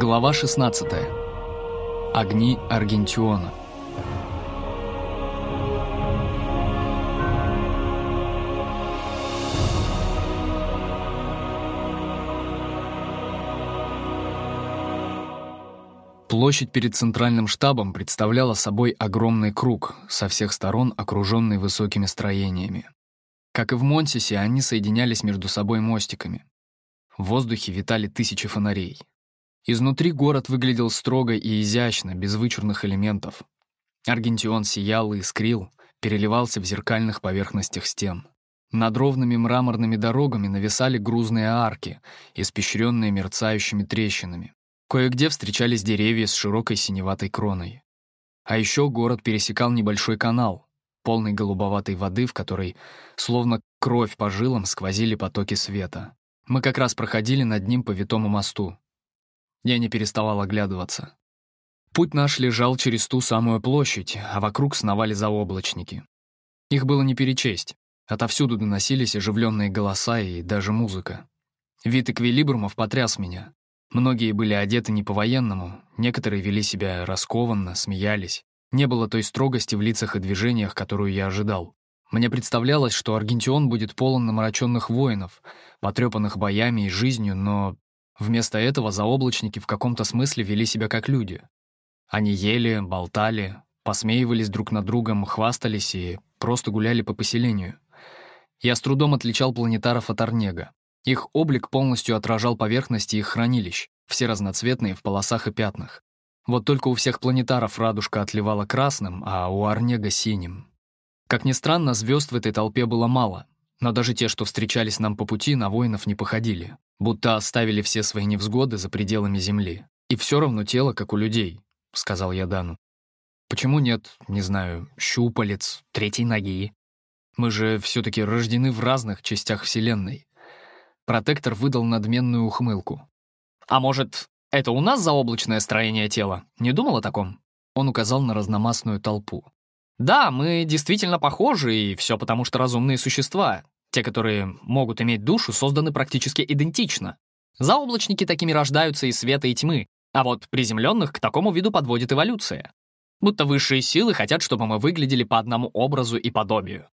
Глава 16. Огни Аргентиона. Площадь перед центральным штабом представляла собой огромный круг, со всех сторон окруженный высокими строениями. Как и в Монсисе, они соединялись между собой мостиками. В воздухе витали тысячи фонарей. Изнутри город выглядел строго и изящно, без вычурных элементов. Аргентион сиял и искрил, переливался в зеркальных поверхностях стен. Над ровными мраморными дорогами нависали грузные арки, испещренные мерцающими трещинами. Кое-где встречались деревья с широкой синеватой кроной. А еще город пересекал небольшой канал, полный голубоватой воды, в которой, словно кровь по жилам, сквозили потоки света. Мы как раз проходили над ним по витому мосту. Я не переставал оглядываться. Путь наш лежал через ту самую площадь, а вокруг сновали заоблачники. Их было не перечесть. Отовсюду доносились оживленные голоса и даже музыка. Вид эквилибрумов потряс меня. Многие были одеты не по-военному, некоторые вели себя раскованно, смеялись. Не было той строгости в лицах и движениях, которую я ожидал. Мне представлялось, что Аргентион будет полон намраченных воинов, потрепанных боями и жизнью, но вместо этого заоблачники в каком-то смысле вели себя как люди. Они ели, болтали, посмеивались друг над другом, хвастались и просто гуляли по поселению. Я с трудом отличал планетаров от Орнега. Их облик полностью отражал поверхности их хранилищ, все разноцветные в полосах и пятнах. Вот только у всех планетаров радужка отливала красным, а у Орнега — синим. Как ни странно, звезд в этой толпе было мало, но даже те, что встречались нам по пути, на воинов не походили, будто оставили все свои невзгоды за пределами Земли. И все равно тело, как у людей, — сказал я Дану. Почему нет, не знаю, щупалец, третьей ноги? Мы же все-таки рождены в разных частях Вселенной. Протектор выдал надменную ухмылку. «А может, это у нас заоблачное строение тела? Не думал о таком?» Он указал на разномастную толпу. «Да, мы действительно похожи, и все потому, что разумные существа, те, которые могут иметь душу, созданы практически идентично. Заоблачники такими рождаются из света и тьмы, а вот приземленных к такому виду подводит эволюция. Будто высшие силы хотят, чтобы мы выглядели по одному образу и подобию.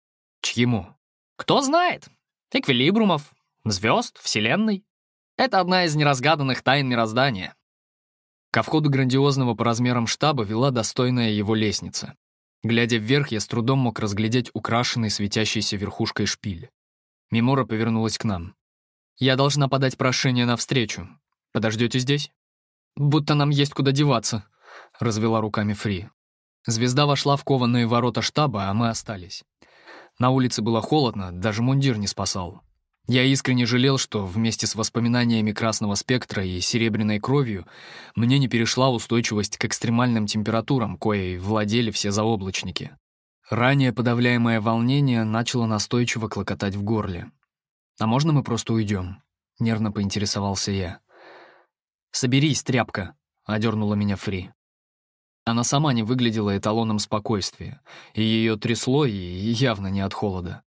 Чьему? Кто знает. Эквилибрумов, звезд, вселенной. Это одна из неразгаданных тайн мироздания. Ко входу грандиозного по размерам штаба вела достойная его лестница. Глядя вверх, я с трудом мог разглядеть украшенный светящейся верхушкой шпиль. Мимора повернулась к нам. «Я должна подать прошение на встречу. Подождете здесь?» «Будто нам есть куда деваться», — развела руками Фри. Звезда вошла в кованые ворота штаба, а мы остались. На улице было холодно, даже мундир не спасал. Я искренне жалел, что вместе с воспоминаниями красного спектра и серебряной кровью мне не перешла устойчивость к экстремальным температурам, коей владели все заоблачники. Ранее подавляемое волнение начало настойчиво клокотать в горле. «А можно мы просто уйдем?» — нервно поинтересовался я. «Соберись, тряпка», — одернула меня Фри. Она сама не выглядела эталоном спокойствия, и ее трясло и явно не от холода.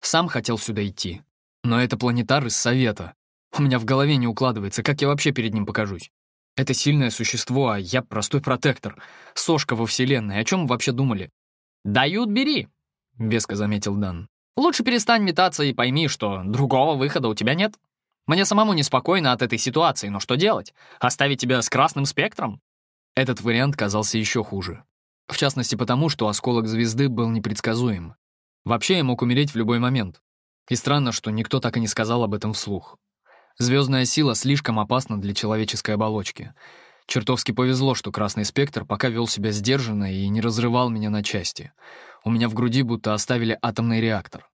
Сам хотел сюда идти, но это планетар из Совета. У меня в голове не укладывается, как я вообще перед ним покажусь. Это сильное существо, а я простой протектор. Сошка во Вселенной. О чем вообще думали? «Дают, бери», — веско заметил Дан. «Лучше перестань метаться и пойми, что другого выхода у тебя нет. Мне самому неспокойно от этой ситуации, но что делать? Оставить тебя с красным спектром?» Этот вариант казался еще хуже. В частности потому, что осколок звезды был непредсказуем. Вообще я мог умереть в любой момент. И странно, что никто так и не сказал об этом вслух. Звездная сила слишком опасна для человеческой оболочки. Чертовски повезло, что красный спектр пока вел себя сдержанно и не разрывал меня на части. У меня в груди будто оставили атомный реактор.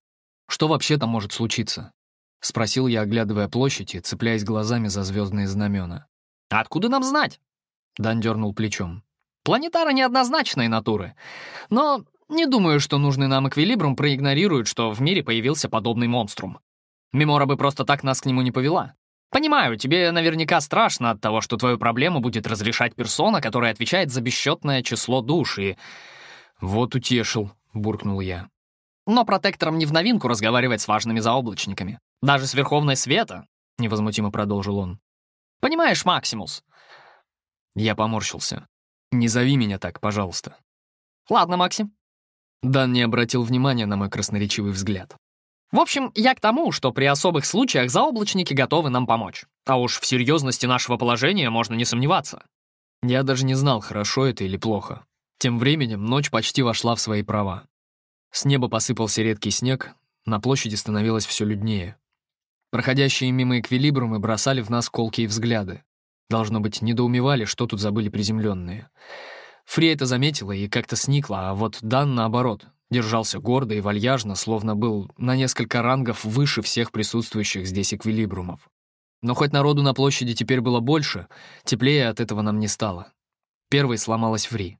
Что вообще там может случиться? Спросил я, оглядывая площадь и цепляясь глазами за звездные знамена. «Откуда нам знать?» Дан дернул плечом. «Планетары неоднозначной натуры. Но не думаю, что нужный нам эквилибрум проигнорирует, что в мире появился подобный монструм. Мемора бы просто так нас к нему не повела. Понимаю, тебе наверняка страшно от того, что твою проблему будет разрешать персона, которая отвечает за бесчетное число душ, и... «Вот утешил», — буркнул я. Но протекторам не в новинку разговаривать с важными заоблачниками. Даже с Верховной Света, — невозмутимо продолжил он. Понимаешь, Максимус, Я поморщился. «Не зови меня так, пожалуйста». «Ладно, Максим». Дан не обратил внимания на мой красноречивый взгляд. «В общем, я к тому, что при особых случаях заоблачники готовы нам помочь. А уж в серьезности нашего положения можно не сомневаться». Я даже не знал, хорошо это или плохо. Тем временем ночь почти вошла в свои права. С неба посыпался редкий снег, на площади становилось все люднее. Проходящие мимо эквилибрумы бросали в нас колкие взгляды. Должно быть, недоумевали, что тут забыли приземленные. Фри это заметила и как-то сникла, а вот Дан, наоборот, держался гордо и вальяжно, словно был на несколько рангов выше всех присутствующих здесь эквилибрумов. Но хоть народу на площади теперь было больше, теплее от этого нам не стало. Первой сломалась Фри.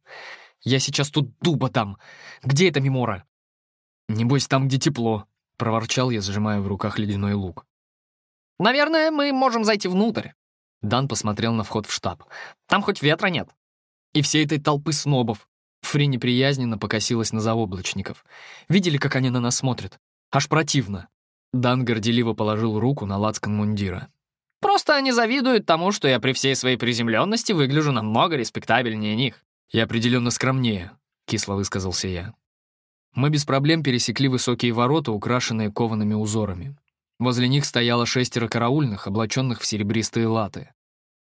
«Я сейчас тут дуба там. Где эта Мимора?» «Небось, там, где тепло», — проворчал я, зажимая в руках ледяной лук. «Наверное, мы можем зайти внутрь». Дан посмотрел на вход в штаб. «Там хоть ветра нет». И всей этой толпы снобов. Фри неприязненно покосилась на заоблачников. Видели, как они на нас смотрят? Аж противно. Дан горделиво положил руку на лацкан мундира. «Просто они завидуют тому, что я при всей своей приземленности выгляжу намного респектабельнее них». «И определенно скромнее», — кисло высказался я. Мы без проблем пересекли высокие ворота, украшенные коваными узорами. Возле них стояло шестеро караульных, облаченных в серебристые латы.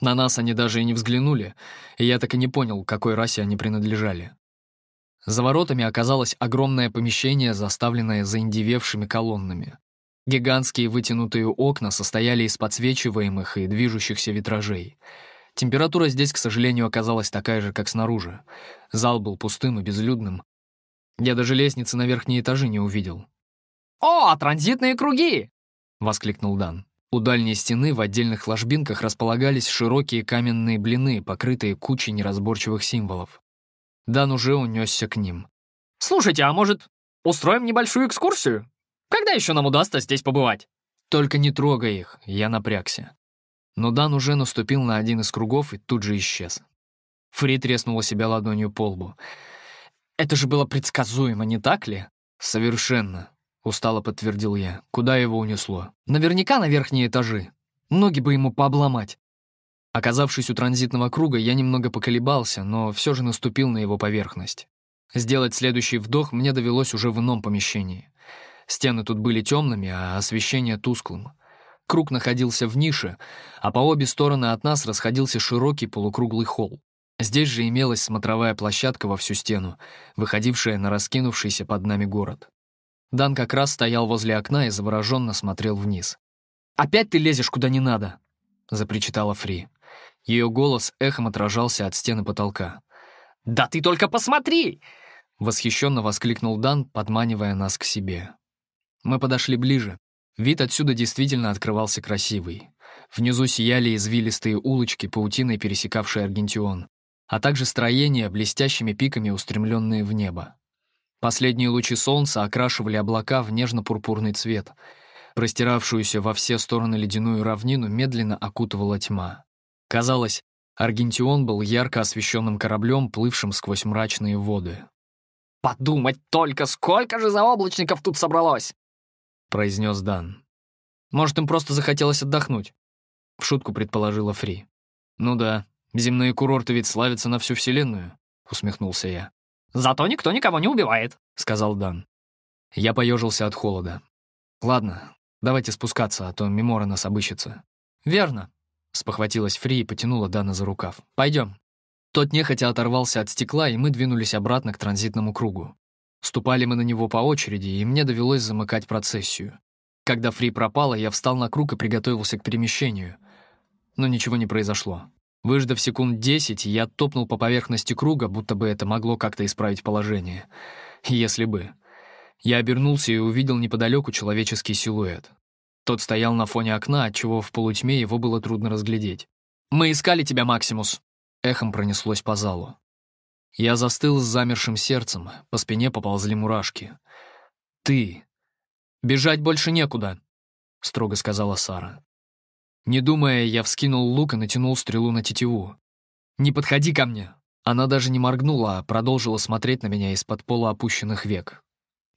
На нас они даже и не взглянули, и я так и не понял, какой расе они принадлежали. За воротами оказалось огромное помещение, заставленное заиндевевшими колоннами. Гигантские вытянутые окна состояли из подсвечиваемых и движущихся витражей. Температура здесь, к сожалению, оказалась такая же, как снаружи. Зал был пустым и безлюдным. Я даже лестницы на верхние этажи не увидел. «О, транзитные круги!» — воскликнул Дан. У дальней стены в отдельных ложбинках располагались широкие каменные блины, покрытые кучей неразборчивых символов. Дан уже унесся к ним. «Слушайте, а может, устроим небольшую экскурсию? Когда еще нам удастся здесь побывать?» «Только не трогай их», — я напрягся. Но Дан уже наступил на один из кругов и тут же исчез. Фри треснула себя ладонью по лбу. «Это же было предсказуемо, не так ли?» «Совершенно. — устало подтвердил я. «Куда его унесло?» «Наверняка на верхние этажи. Ноги бы ему пообломать». Оказавшись у транзитного круга, я немного поколебался, но все же наступил на его поверхность. Сделать следующий вдох мне довелось уже в ином помещении. Стены тут были темными, а освещение тусклым. Круг находился в нише, а по обе стороны от нас расходился широкий полукруглый холл. Здесь же имелась смотровая площадка во всю стену, выходившая на раскинувшийся под нами город. Дан как раз стоял возле окна и завороженно смотрел вниз. «Опять ты лезешь куда не надо!» — запричитала Фри. Ее голос эхом отражался от стены потолка. «Да ты только посмотри!» — восхищенно воскликнул Дан, подманивая нас к себе. Мы подошли ближе. Вид отсюда действительно открывался красивый. Внизу сияли извилистые улочки, паутиной пересекавшие Аргентион, а также строения, блестящими пиками устремленные в небо. Последние лучи солнца окрашивали облака в нежно-пурпурный цвет. Простиравшуюся во все стороны ледяную равнину медленно окутывала тьма. Казалось, Аргентион был ярко освещенным кораблем, плывшим сквозь мрачные воды. «Подумать только, сколько же заоблачников тут собралось!» — произнес Дан. «Может, им просто захотелось отдохнуть?» — в шутку предположила Фри. «Ну да, земные курорты ведь славятся на всю Вселенную», — усмехнулся я. Зато никто никого не убивает», — сказал Дан. Я поежился от холода. «Ладно, давайте спускаться, а то Мемора нас обыщется». «Верно», — спохватилась Фри и потянула Дана за рукав. «Пойдем». Тот нехотя оторвался от стекла, и мы двинулись обратно к транзитному кругу. Ступали мы на него по очереди, и мне довелось замыкать процессию. Когда Фри пропала, я встал на круг и приготовился к перемещению. Но ничего не произошло. Выждав секунд десять, я топнул по поверхности круга, будто бы это могло как-то исправить положение. Если бы. Я обернулся и увидел неподалеку человеческий силуэт. Тот стоял на фоне окна, отчего в полутьме его было трудно разглядеть. «Мы искали тебя, Максимус!» Эхом пронеслось по залу. Я застыл с замершим сердцем, по спине поползли мурашки. «Ты! Бежать больше некуда!» — строго сказала Сара. Не думая, я вскинул лук и натянул стрелу на тетиву. «Не подходи ко мне!» Она даже не моргнула, а продолжила смотреть на меня из-под пола опущенных век.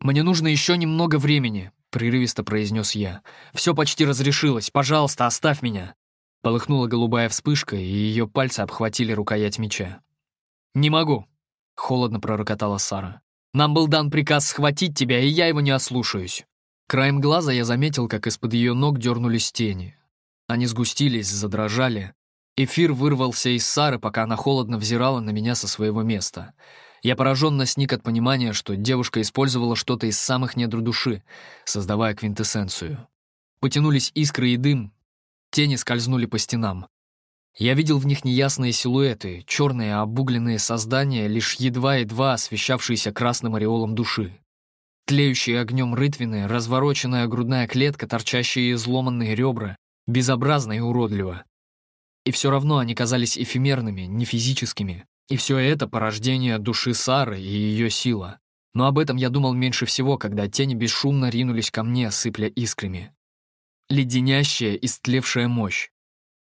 «Мне нужно еще немного времени», — прерывисто произнес я. «Все почти разрешилось. Пожалуйста, оставь меня». Полыхнула голубая вспышка, и ее пальцы обхватили рукоять меча. «Не могу», — холодно пророкотала Сара. «Нам был дан приказ схватить тебя, и я его не ослушаюсь». Краем глаза я заметил, как из-под ее ног дернулись тени. Они сгустились, задрожали. Эфир вырвался из Сары, пока она холодно взирала на меня со своего места. Я пораженно сник от понимания, что девушка использовала что-то из самых недр души, создавая квинтэссенцию. Потянулись искры и дым, тени скользнули по стенам. Я видел в них неясные силуэты, черные обугленные создания, лишь едва-едва освещавшиеся красным ореолом души. Тлеющие огнем рытвины, развороченная грудная клетка, торчащие изломанные ребра, безобразно и уродливо. И все равно они казались эфемерными, не физическими. И все это порождение души Сары и ее сила. Но об этом я думал меньше всего, когда тени бесшумно ринулись ко мне, сыпля искрами. Леденящая, истлевшая мощь.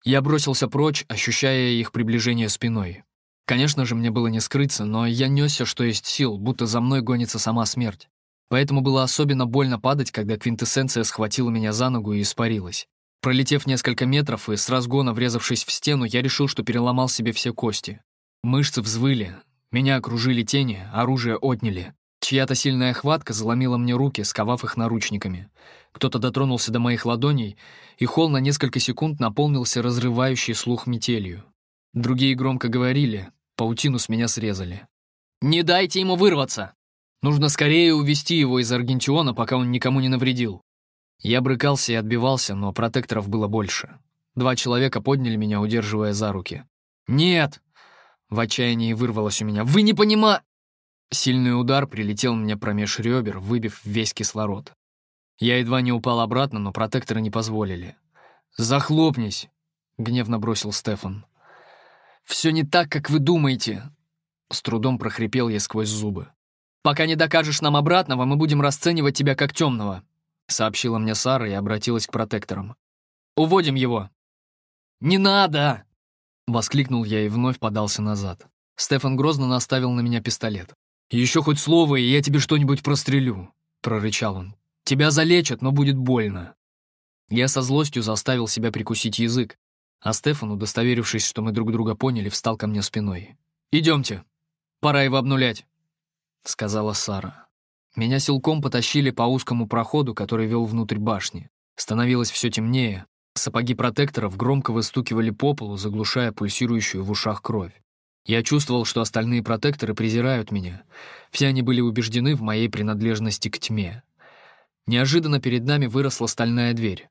Я бросился прочь, ощущая их приближение спиной. Конечно же, мне было не скрыться, но я несся, что есть сил, будто за мной гонится сама смерть. Поэтому было особенно больно падать, когда квинтэссенция схватила меня за ногу и испарилась. Пролетев несколько метров и с разгона врезавшись в стену, я решил, что переломал себе все кости. Мышцы взвыли, меня окружили тени, оружие отняли. Чья-то сильная хватка заломила мне руки, сковав их наручниками. Кто-то дотронулся до моих ладоней, и холл на несколько секунд наполнился разрывающей слух метелью. Другие громко говорили, паутину с меня срезали. «Не дайте ему вырваться!» Нужно скорее увести его из Аргентиона, пока он никому не навредил. Я брыкался и отбивался, но протекторов было больше. Два человека подняли меня, удерживая за руки. «Нет!» — в отчаянии вырвалось у меня. «Вы не понима...» Сильный удар прилетел мне промеж ребер, выбив весь кислород. Я едва не упал обратно, но протекторы не позволили. «Захлопнись!» — гневно бросил Стефан. «Все не так, как вы думаете!» С трудом прохрипел я сквозь зубы. «Пока не докажешь нам обратного, мы будем расценивать тебя как темного», сообщила мне Сара и обратилась к протекторам. «Уводим его». «Не надо!» Воскликнул я и вновь подался назад. Стефан грозно наставил на меня пистолет. «Еще хоть слово, и я тебе что-нибудь прострелю», — прорычал он. «Тебя залечат, но будет больно». Я со злостью заставил себя прикусить язык, а Стефан, удостоверившись, что мы друг друга поняли, встал ко мне спиной. «Идемте, пора его обнулять», — сказала Сара. Меня силком потащили по узкому проходу, который вел внутрь башни. Становилось все темнее. Сапоги протекторов громко выстукивали по полу, заглушая пульсирующую в ушах кровь. Я чувствовал, что остальные протекторы презирают меня. Все они были убеждены в моей принадлежности к тьме. Неожиданно перед нами выросла стальная дверь.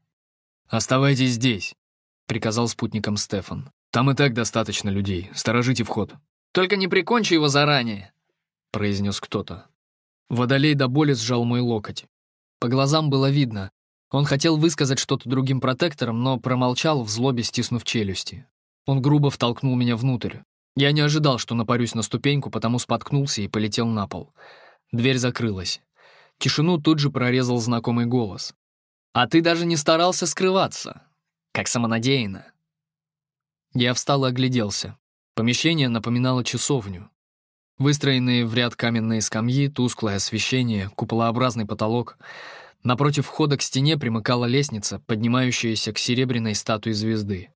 «Оставайтесь здесь», — приказал спутникам Стефан. «Там и так достаточно людей. Сторожите вход». «Только не прикончи его заранее», — произнес кто-то. Водолей до боли сжал мой локоть. По глазам было видно. Он хотел высказать что-то другим протекторам, но промолчал в злобе, стиснув челюсти. Он грубо втолкнул меня внутрь. Я не ожидал, что напарюсь на ступеньку, потому споткнулся и полетел на пол. Дверь закрылась. Тишину тут же прорезал знакомый голос. «А ты даже не старался скрываться. Как самонадеянно». Я встал и огляделся. Помещение напоминало часовню. Выстроенные в ряд каменные скамьи, тусклое освещение, куполообразный потолок. Напротив входа к стене примыкала лестница, поднимающаяся к серебряной статуе звезды.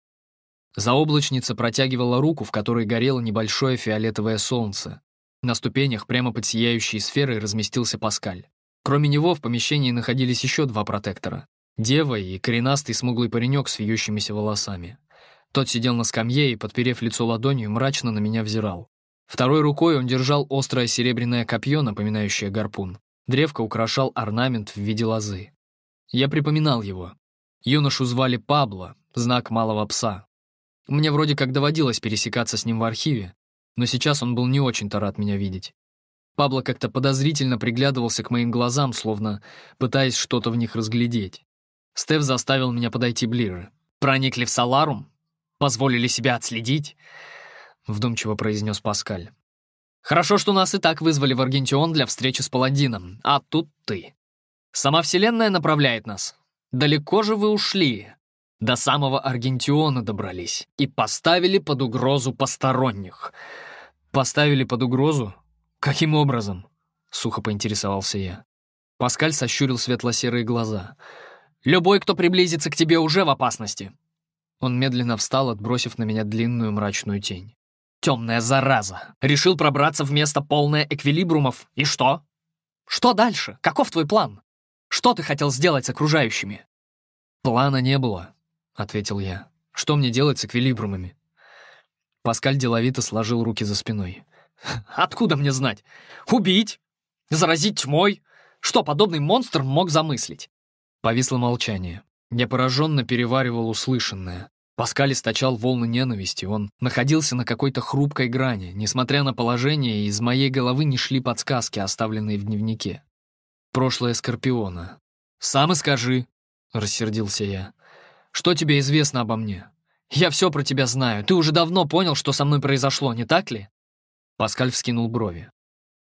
Заоблачница протягивала руку, в которой горело небольшое фиолетовое солнце. На ступенях прямо под сияющей сферой разместился Паскаль. Кроме него в помещении находились еще два протектора. Дева и коренастый смуглый паренек с вьющимися волосами. Тот сидел на скамье и, подперев лицо ладонью, мрачно на меня взирал. Второй рукой он держал острое серебряное копье, напоминающее гарпун. Древко украшал орнамент в виде лозы. Я припоминал его. Юношу звали Пабло, знак малого пса. Мне вроде как доводилось пересекаться с ним в архиве, но сейчас он был не очень-то рад меня видеть. Пабло как-то подозрительно приглядывался к моим глазам, словно пытаясь что-то в них разглядеть. Стеф заставил меня подойти ближе. «Проникли в Саларум? Позволили себя отследить?» — вдумчиво произнес Паскаль. «Хорошо, что нас и так вызвали в Аргентион для встречи с Паладином, а тут ты. Сама Вселенная направляет нас. Далеко же вы ушли. До самого Аргентиона добрались и поставили под угрозу посторонних». «Поставили под угрозу? Каким образом?» — сухо поинтересовался я. Паскаль сощурил светло-серые глаза. «Любой, кто приблизится к тебе, уже в опасности. Он медленно встал, отбросив на меня длинную мрачную тень. «Темная зараза! Решил пробраться в место полное эквилибрумов. И что? Что дальше? Каков твой план? Что ты хотел сделать с окружающими?» «Плана не было», — ответил я. «Что мне делать с эквилибрумами?» Паскаль деловито сложил руки за спиной. «Откуда мне знать? Убить? Заразить тьмой? Что подобный монстр мог замыслить?» Повисло молчание. Я пораженно переваривал услышанное. Паскаль источал волны ненависти, он находился на какой-то хрупкой грани. Несмотря на положение, из моей головы не шли подсказки, оставленные в дневнике. Прошлое Скорпиона. «Сам и скажи», — рассердился я. «Что тебе известно обо мне? Я все про тебя знаю. Ты уже давно понял, что со мной произошло, не так ли?» Паскаль вскинул брови.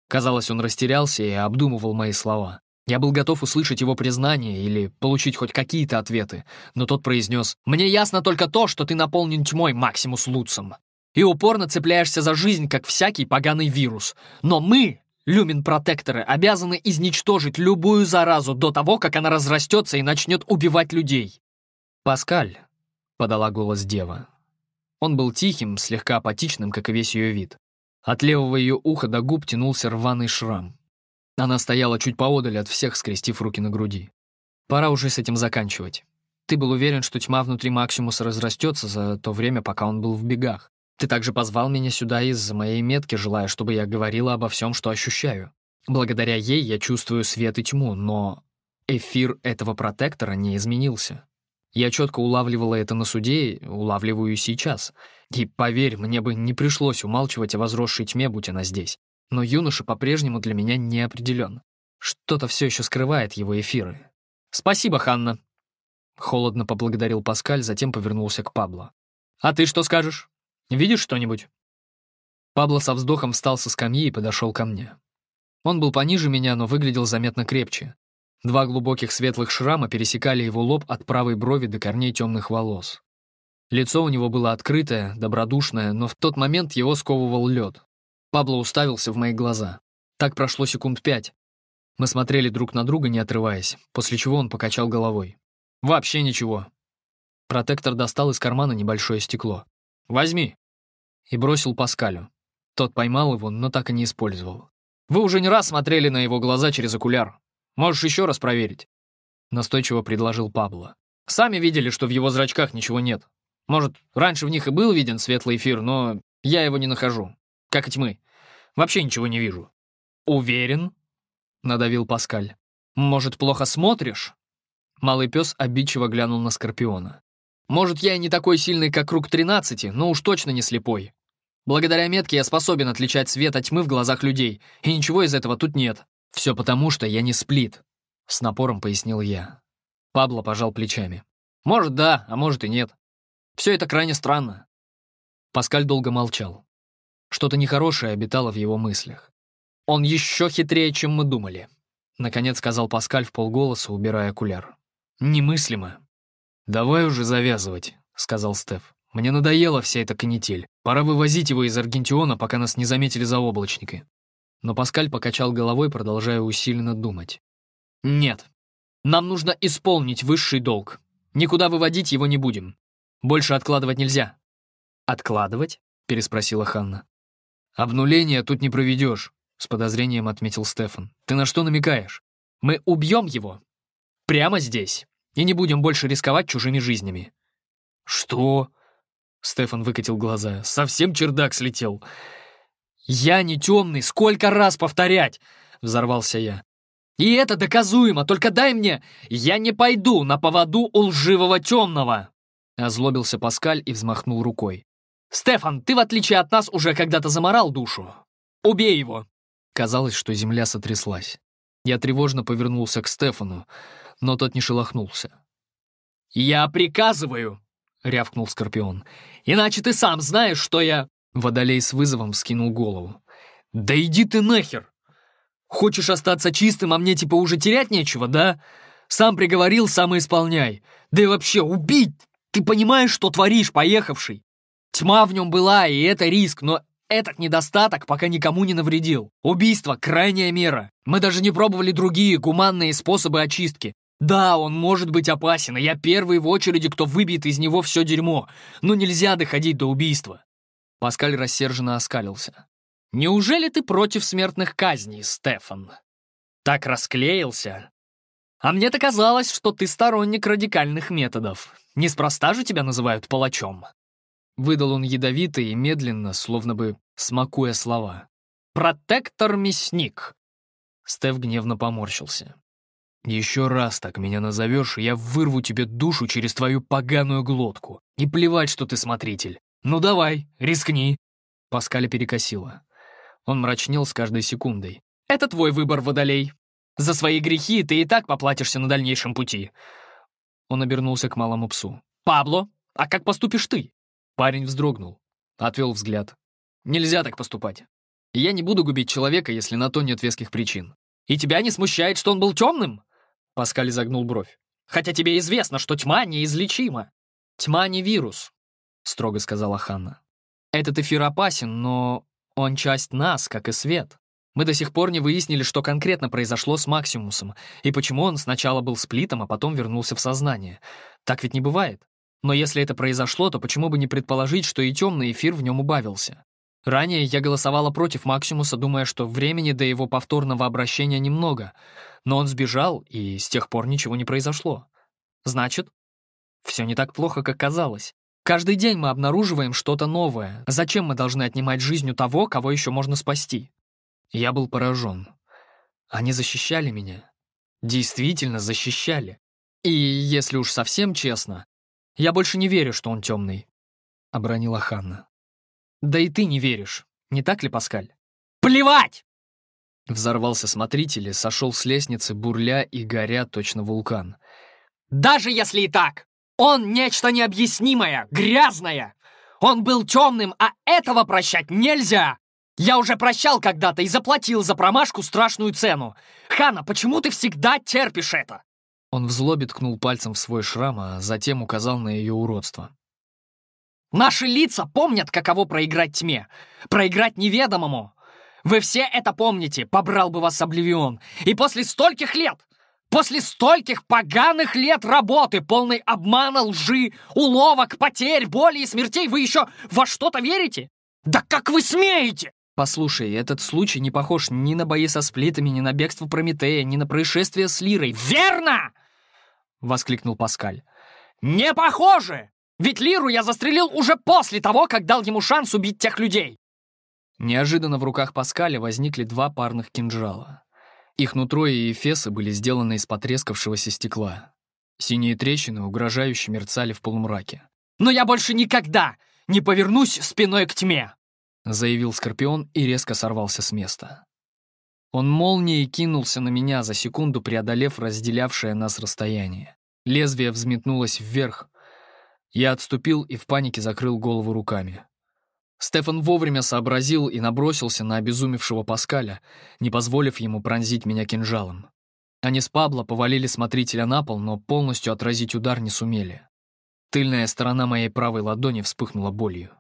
Казалось, он растерялся и обдумывал мои слова. Я был готов услышать его признание или получить хоть какие-то ответы, но тот произнес «Мне ясно только то, что ты наполнен тьмой, Максимус Луцем, и упорно цепляешься за жизнь, как всякий поганый вирус. Но мы, люмин-протекторы, обязаны изничтожить любую заразу до того, как она разрастется и начнет убивать людей». «Паскаль», — подала голос дева. Он был тихим, слегка апатичным, как и весь ее вид. От левого ее уха до губ тянулся рваный шрам. Она стояла чуть поодаль от всех, скрестив руки на груди. Пора уже с этим заканчивать. Ты был уверен, что тьма внутри Максимуса разрастется за то время, пока он был в бегах. Ты также позвал меня сюда из-за моей метки, желая, чтобы я говорила обо всем, что ощущаю. Благодаря ей я чувствую свет и тьму, но эфир этого протектора не изменился. Я четко улавливала это на суде, улавливаю и сейчас. И, поверь, мне бы не пришлось умалчивать о возросшей тьме, будь она здесь но юноша по-прежнему для меня не определен. Что-то все еще скрывает его эфиры. «Спасибо, Ханна!» Холодно поблагодарил Паскаль, затем повернулся к Пабло. «А ты что скажешь? Видишь что-нибудь?» Пабло со вздохом встал со скамьи и подошел ко мне. Он был пониже меня, но выглядел заметно крепче. Два глубоких светлых шрама пересекали его лоб от правой брови до корней темных волос. Лицо у него было открытое, добродушное, но в тот момент его сковывал лед. Пабло уставился в мои глаза. Так прошло секунд пять. Мы смотрели друг на друга, не отрываясь, после чего он покачал головой. «Вообще ничего». Протектор достал из кармана небольшое стекло. «Возьми». И бросил Паскалю. Тот поймал его, но так и не использовал. «Вы уже не раз смотрели на его глаза через окуляр. Можешь еще раз проверить». Настойчиво предложил Пабло. «Сами видели, что в его зрачках ничего нет. Может, раньше в них и был виден светлый эфир, но я его не нахожу как и тьмы. Вообще ничего не вижу». «Уверен?» — надавил Паскаль. «Может, плохо смотришь?» Малый пес обидчиво глянул на Скорпиона. «Может, я и не такой сильный, как Круг 13, но уж точно не слепой. Благодаря метке я способен отличать свет от тьмы в глазах людей, и ничего из этого тут нет. Все потому, что я не сплит», — с напором пояснил я. Пабло пожал плечами. «Может, да, а может и нет. Все это крайне странно». Паскаль долго молчал. Что-то нехорошее обитало в его мыслях. «Он еще хитрее, чем мы думали», — наконец сказал Паскаль в полголоса, убирая окуляр. «Немыслимо». «Давай уже завязывать», — сказал Стеф. «Мне надоела вся эта канитель. Пора вывозить его из Аргентиона, пока нас не заметили заоблачники». Но Паскаль покачал головой, продолжая усиленно думать. «Нет. Нам нужно исполнить высший долг. Никуда выводить его не будем. Больше откладывать нельзя». «Откладывать?» — переспросила Ханна. «Обнуление тут не проведешь», — с подозрением отметил Стефан. «Ты на что намекаешь? Мы убьем его. Прямо здесь. И не будем больше рисковать чужими жизнями». «Что?» — Стефан выкатил глаза. «Совсем чердак слетел». «Я не темный, сколько раз повторять!» — взорвался я. «И это доказуемо, только дай мне... Я не пойду на поводу у лживого темного!» Озлобился Паскаль и взмахнул рукой. «Стефан, ты, в отличие от нас, уже когда-то заморал душу. Убей его!» Казалось, что земля сотряслась. Я тревожно повернулся к Стефану, но тот не шелохнулся. «Я приказываю!» — рявкнул Скорпион. «Иначе ты сам знаешь, что я...» Водолей с вызовом вскинул голову. «Да иди ты нахер! Хочешь остаться чистым, а мне типа уже терять нечего, да? Сам приговорил, сам и исполняй. Да и вообще, убить! Ты понимаешь, что творишь, поехавший? Тьма в нем была, и это риск, но этот недостаток пока никому не навредил. Убийство — крайняя мера. Мы даже не пробовали другие гуманные способы очистки. Да, он может быть опасен, и я первый в очереди, кто выбьет из него все дерьмо, но нельзя доходить до убийства. Паскаль рассерженно оскалился. «Неужели ты против смертных казней, Стефан? Так расклеился? А мне-то казалось, что ты сторонник радикальных методов. Неспроста же тебя называют палачом». Выдал он ядовито и медленно, словно бы смакуя слова. «Протектор-мясник!» Стеф гневно поморщился. «Еще раз так меня назовешь, я вырву тебе душу через твою поганую глотку. И плевать, что ты смотритель. Ну давай, рискни!» Паскаля перекосила. Он мрачнел с каждой секундой. «Это твой выбор, Водолей. За свои грехи ты и так поплатишься на дальнейшем пути». Он обернулся к малому псу. «Пабло, а как поступишь ты?» Парень вздрогнул, отвел взгляд. «Нельзя так поступать. Я не буду губить человека, если на то нет веских причин. И тебя не смущает, что он был темным?» Паскаль загнул бровь. «Хотя тебе известно, что тьма неизлечима. Тьма не вирус», — строго сказала Ханна. «Этот эфир опасен, но он часть нас, как и свет. Мы до сих пор не выяснили, что конкретно произошло с Максимусом, и почему он сначала был сплитом, а потом вернулся в сознание. Так ведь не бывает. Но если это произошло, то почему бы не предположить, что и темный эфир в нем убавился? Ранее я голосовала против Максимуса, думая, что времени до его повторного обращения немного, но он сбежал, и с тех пор ничего не произошло. Значит, все не так плохо, как казалось. Каждый день мы обнаруживаем что-то новое. Зачем мы должны отнимать жизнь у того, кого еще можно спасти? Я был поражен. Они защищали меня. Действительно защищали. И, если уж совсем честно, я больше не верю, что он темный», — обронила Ханна. «Да и ты не веришь, не так ли, Паскаль?» «Плевать!» Взорвался смотритель и сошел с лестницы, бурля и горя точно вулкан. «Даже если и так! Он нечто необъяснимое, грязное! Он был темным, а этого прощать нельзя! Я уже прощал когда-то и заплатил за промашку страшную цену! Хана, почему ты всегда терпишь это?» Он в злобе ткнул пальцем в свой шрам, а затем указал на ее уродство. «Наши лица помнят, каково проиграть тьме, проиграть неведомому. Вы все это помните, побрал бы вас Обливион. И после стольких лет, после стольких поганых лет работы, полной обмана, лжи, уловок, потерь, боли и смертей, вы еще во что-то верите? Да как вы смеете?» Послушай, этот случай не похож ни на бои со сплитами, ни на бегство Прометея, ни на происшествие с Лирой. Верно! Воскликнул Паскаль. Не похоже! Ведь Лиру я застрелил уже после того, как дал ему шанс убить тех людей. Неожиданно в руках Паскаля возникли два парных кинжала. Их нутро и эфесы были сделаны из потрескавшегося стекла. Синие трещины угрожающе мерцали в полумраке. «Но я больше никогда не повернусь спиной к тьме!» Заявил Скорпион и резко сорвался с места. Он молнией кинулся на меня, за секунду преодолев разделявшее нас расстояние. Лезвие взметнулось вверх. Я отступил и в панике закрыл голову руками. Стефан вовремя сообразил и набросился на обезумевшего Паскаля, не позволив ему пронзить меня кинжалом. Они с Пабло повалили смотрителя на пол, но полностью отразить удар не сумели. Тыльная сторона моей правой ладони вспыхнула болью.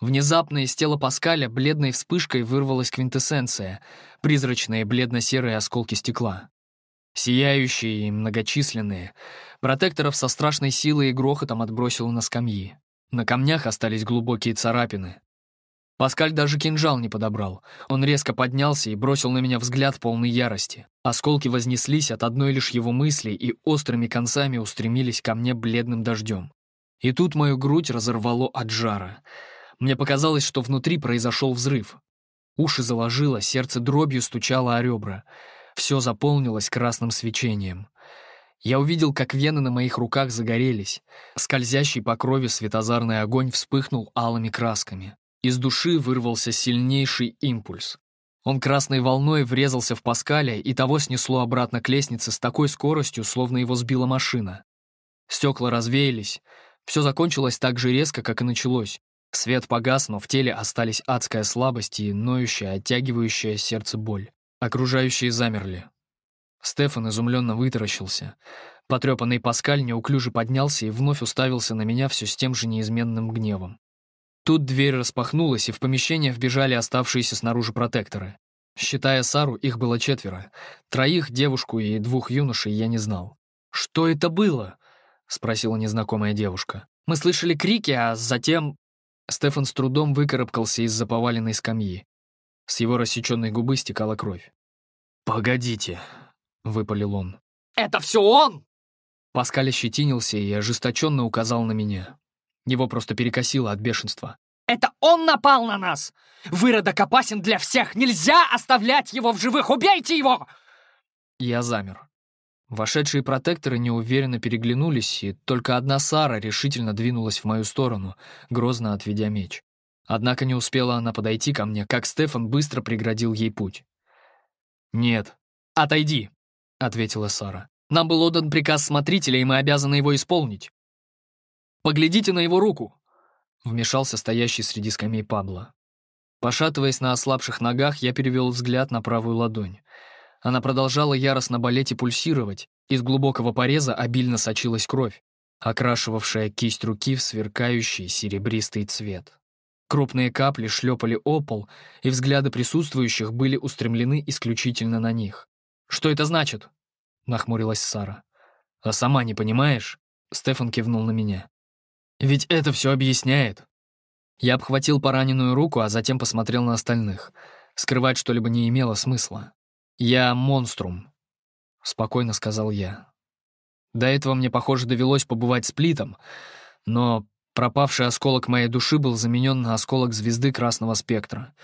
Внезапно из тела Паскаля бледной вспышкой вырвалась квинтэссенция, призрачные бледно-серые осколки стекла. Сияющие и многочисленные, протекторов со страшной силой и грохотом отбросило на скамьи. На камнях остались глубокие царапины. Паскаль даже кинжал не подобрал. Он резко поднялся и бросил на меня взгляд полной ярости. Осколки вознеслись от одной лишь его мысли и острыми концами устремились ко мне бледным дождем. И тут мою грудь разорвало от жара — мне показалось, что внутри произошел взрыв. Уши заложило, сердце дробью стучало о ребра. Все заполнилось красным свечением. Я увидел, как вены на моих руках загорелись. Скользящий по крови светозарный огонь вспыхнул алыми красками. Из души вырвался сильнейший импульс. Он красной волной врезался в Паскаля, и того снесло обратно к лестнице с такой скоростью, словно его сбила машина. Стекла развеялись. Все закончилось так же резко, как и началось. Свет погас, но в теле остались адская слабость и ноющая, оттягивающая сердце боль. Окружающие замерли. Стефан изумленно вытаращился. Потрепанный Паскаль неуклюже поднялся и вновь уставился на меня все с тем же неизменным гневом. Тут дверь распахнулась, и в помещение вбежали оставшиеся снаружи протекторы. Считая Сару, их было четверо. Троих, девушку и двух юношей я не знал. «Что это было?» — спросила незнакомая девушка. «Мы слышали крики, а затем...» Стефан с трудом выкарабкался из-за поваленной скамьи. С его рассеченной губы стекала кровь. «Погодите», — выпалил он. «Это все он!» Паскаль ощетинился и ожесточенно указал на меня. Его просто перекосило от бешенства. «Это он напал на нас! Выродок опасен для всех! Нельзя оставлять его в живых! Убейте его!» Я замер. Вошедшие протекторы неуверенно переглянулись, и только одна Сара решительно двинулась в мою сторону, грозно отведя меч. Однако не успела она подойти ко мне, как Стефан быстро преградил ей путь. «Нет, отойди», — ответила Сара. «Нам был отдан приказ смотрителя, и мы обязаны его исполнить. Поглядите на его руку», — вмешался стоящий среди скамей Пабло. Пошатываясь на ослабших ногах, я перевел взгляд на правую ладонь. Она продолжала яростно болеть и пульсировать. Из глубокого пореза обильно сочилась кровь, окрашивавшая кисть руки в сверкающий серебристый цвет. Крупные капли шлепали о пол, и взгляды присутствующих были устремлены исключительно на них. «Что это значит?» — нахмурилась Сара. «А сама не понимаешь?» — Стефан кивнул на меня. «Ведь это все объясняет». Я обхватил пораненную руку, а затем посмотрел на остальных. Скрывать что-либо не имело смысла. «Я монструм», — спокойно сказал я. До этого мне, похоже, довелось побывать с Плитом, но Пропавший осколок моей души был заменен на осколок звезды красного спектра.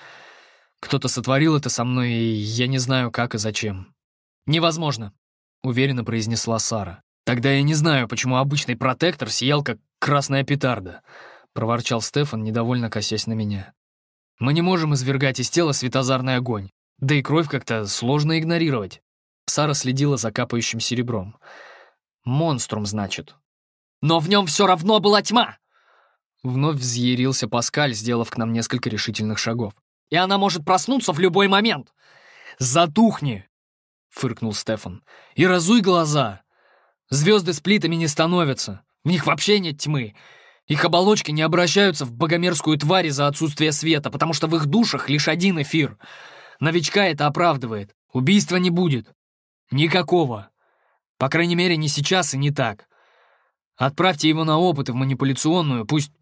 Кто-то сотворил это со мной, и я не знаю, как и зачем. «Невозможно», — уверенно произнесла Сара. «Тогда я не знаю, почему обычный протектор сиял, как красная петарда», — проворчал Стефан, недовольно косясь на меня. «Мы не можем извергать из тела светозарный огонь, да и кровь как-то сложно игнорировать». Сара следила за капающим серебром. «Монструм, значит». «Но в нем все равно была тьма!» Вновь взъярился Паскаль, сделав к нам несколько решительных шагов. «И она может проснуться в любой момент!» «Затухни!» — фыркнул Стефан. «И разуй глаза! Звезды с плитами не становятся, в них вообще нет тьмы. Их оболочки не обращаются в богомерзкую тварь из-за отсутствия света, потому что в их душах лишь один эфир. Новичка это оправдывает. Убийства не будет. Никакого. По крайней мере, не сейчас и не так. Отправьте его на опыты в манипуляционную, пусть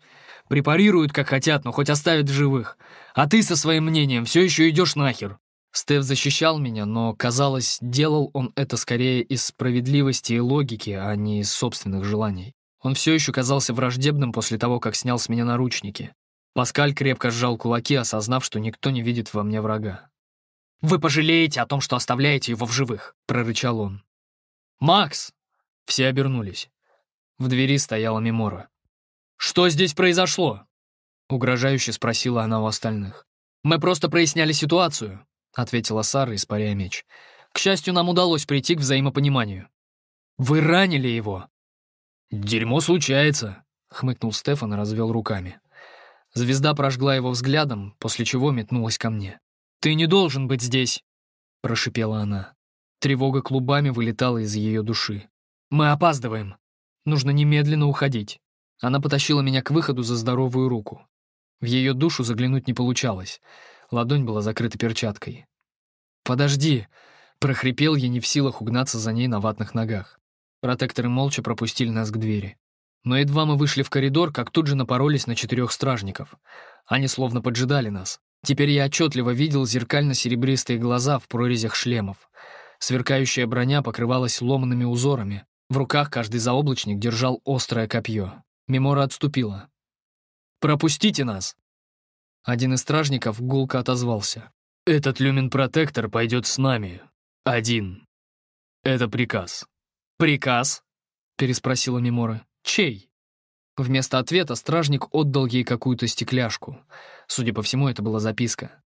Препарируют, как хотят, но хоть оставят в живых. А ты со своим мнением все еще идешь нахер». Стеф защищал меня, но, казалось, делал он это скорее из справедливости и логики, а не из собственных желаний. Он все еще казался враждебным после того, как снял с меня наручники. Паскаль крепко сжал кулаки, осознав, что никто не видит во мне врага. «Вы пожалеете о том, что оставляете его в живых», — прорычал он. «Макс!» — все обернулись. В двери стояла Мемора. «Что здесь произошло?» — угрожающе спросила она у остальных. «Мы просто проясняли ситуацию», — ответила Сара, испаряя меч. «К счастью, нам удалось прийти к взаимопониманию». «Вы ранили его?» «Дерьмо случается», — хмыкнул Стефан и развел руками. Звезда прожгла его взглядом, после чего метнулась ко мне. «Ты не должен быть здесь», — прошипела она. Тревога клубами вылетала из ее души. «Мы опаздываем. Нужно немедленно уходить». Она потащила меня к выходу за здоровую руку. В ее душу заглянуть не получалось. Ладонь была закрыта перчаткой. «Подожди!» — прохрипел я не в силах угнаться за ней на ватных ногах. Протекторы молча пропустили нас к двери. Но едва мы вышли в коридор, как тут же напоролись на четырех стражников. Они словно поджидали нас. Теперь я отчетливо видел зеркально-серебристые глаза в прорезях шлемов. Сверкающая броня покрывалась ломанными узорами. В руках каждый заоблачник держал острое копье. Мемора отступила. «Пропустите нас!» Один из стражников гулко отозвался. «Этот люмен-протектор пойдет с нами. Один. Это приказ». «Приказ?» — переспросила Мемора. «Чей?» Вместо ответа стражник отдал ей какую-то стекляшку. Судя по всему, это была записка.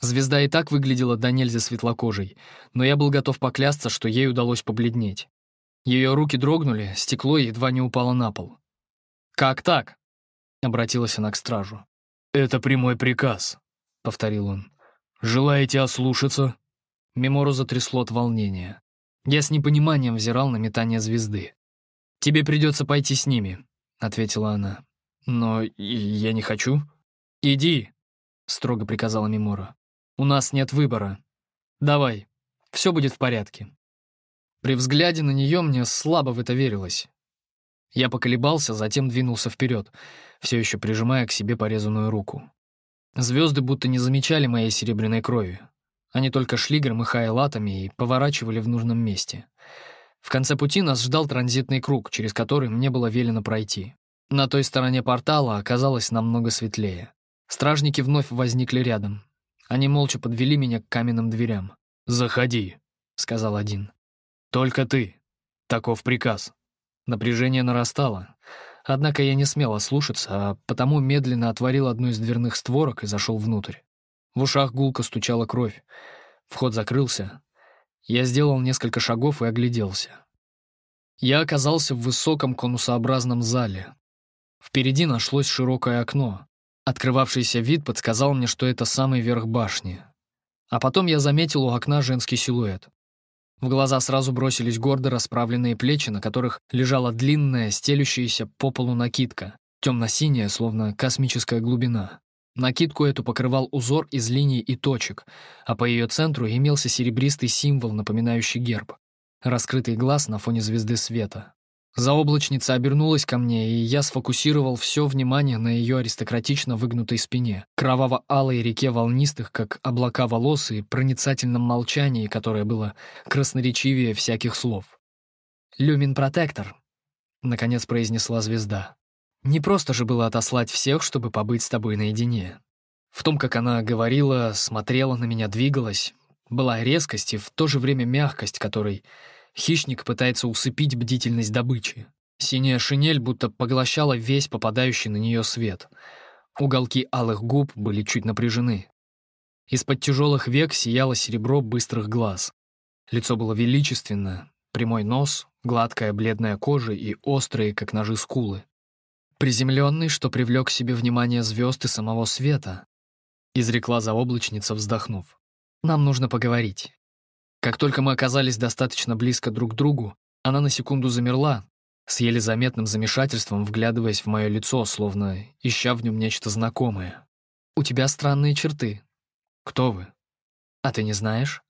Звезда и так выглядела до нельзя светлокожей, но я был готов поклясться, что ей удалось побледнеть. Ее руки дрогнули, стекло едва не упало на пол. «Как так?» — обратилась она к стражу. «Это прямой приказ», — повторил он. «Желаете ослушаться?» Мемору затрясло от волнения. Я с непониманием взирал на метание звезды. «Тебе придется пойти с ними», — ответила она. «Но я не хочу». «Иди», — строго приказала Мемора. «У нас нет выбора. Давай, все будет в порядке». При взгляде на нее мне слабо в это верилось. Я поколебался, затем двинулся вперед, все еще прижимая к себе порезанную руку. Звезды будто не замечали моей серебряной крови. Они только шли, громыхая латами, и поворачивали в нужном месте. В конце пути нас ждал транзитный круг, через который мне было велено пройти. На той стороне портала оказалось намного светлее. Стражники вновь возникли рядом. Они молча подвели меня к каменным дверям. «Заходи», — сказал один. «Только ты. Таков приказ». Напряжение нарастало. Однако я не смел ослушаться, а потому медленно отворил одну из дверных створок и зашел внутрь. В ушах гулко стучала кровь. Вход закрылся. Я сделал несколько шагов и огляделся. Я оказался в высоком конусообразном зале. Впереди нашлось широкое окно. Открывавшийся вид подсказал мне, что это самый верх башни. А потом я заметил у окна женский силуэт. В глаза сразу бросились гордо расправленные плечи, на которых лежала длинная, стелющаяся по полу накидка, темно-синяя, словно космическая глубина. Накидку эту покрывал узор из линий и точек, а по ее центру имелся серебристый символ, напоминающий герб — раскрытый глаз на фоне звезды света. Заоблачница обернулась ко мне, и я сфокусировал все внимание на ее аристократично выгнутой спине, кроваво-алой реке волнистых, как облака волос, и проницательном молчании, которое было красноречивее всяких слов. «Люмин-протектор», — наконец произнесла звезда. «Не просто же было отослать всех, чтобы побыть с тобой наедине. В том, как она говорила, смотрела на меня, двигалась, была резкость и в то же время мягкость, которой Хищник пытается усыпить бдительность добычи. Синяя шинель будто поглощала весь попадающий на нее свет. Уголки алых губ были чуть напряжены. Из-под тяжелых век сияло серебро быстрых глаз. Лицо было величественно, прямой нос, гладкая бледная кожа и острые, как ножи, скулы. Приземленный, что привлек к себе внимание звезд и самого света, изрекла заоблачница, вздохнув. «Нам нужно поговорить». Как только мы оказались достаточно близко друг к другу, она на секунду замерла, с еле заметным замешательством вглядываясь в мое лицо, словно ища в нем нечто знакомое. «У тебя странные черты. Кто вы? А ты не знаешь?»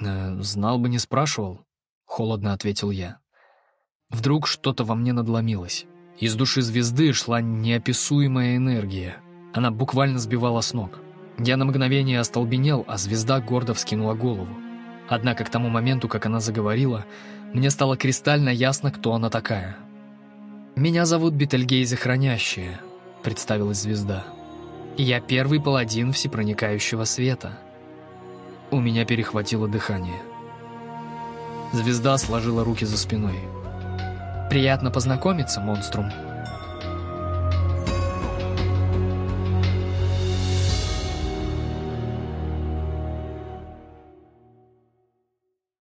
э, «Знал бы, не спрашивал», — холодно ответил я. Вдруг что-то во мне надломилось. Из души звезды шла неописуемая энергия. Она буквально сбивала с ног. Я на мгновение остолбенел, а звезда гордо вскинула голову. Однако к тому моменту, как она заговорила, мне стало кристально ясно, кто она такая. «Меня зовут Бетельгейзе Хранящая», — представилась звезда. «Я первый паладин всепроникающего света». У меня перехватило дыхание. Звезда сложила руки за спиной. «Приятно познакомиться, монструм»,